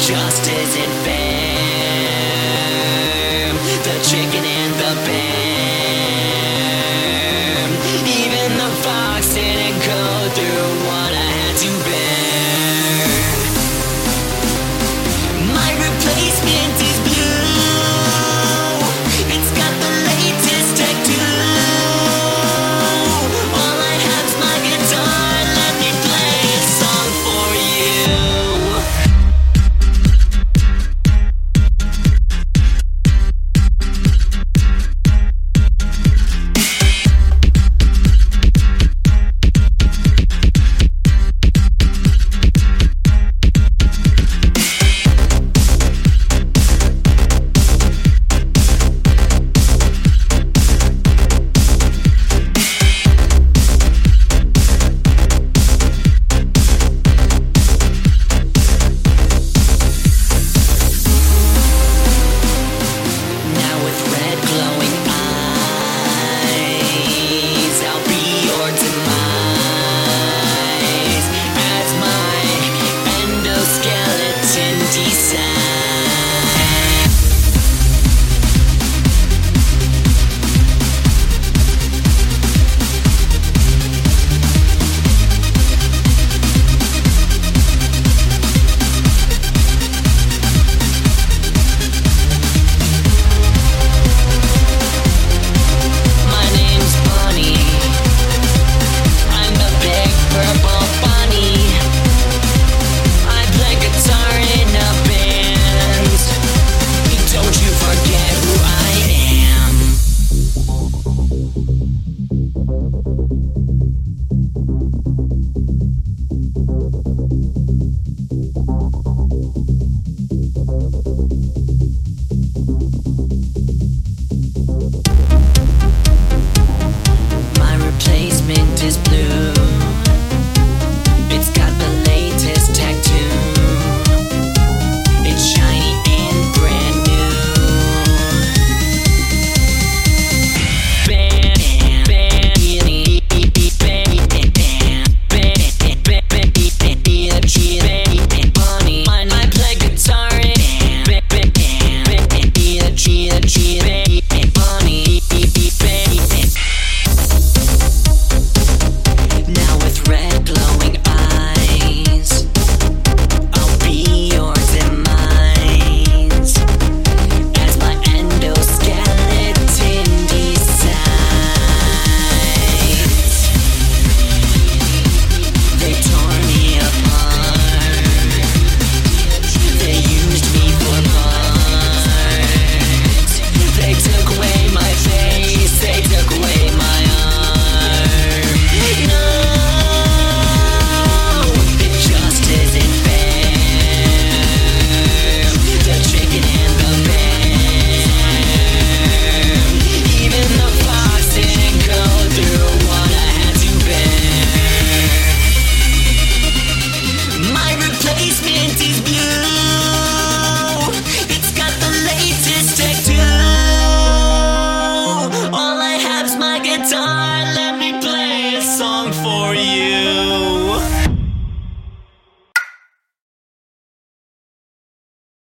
just isn't fair. The chicken and the bear.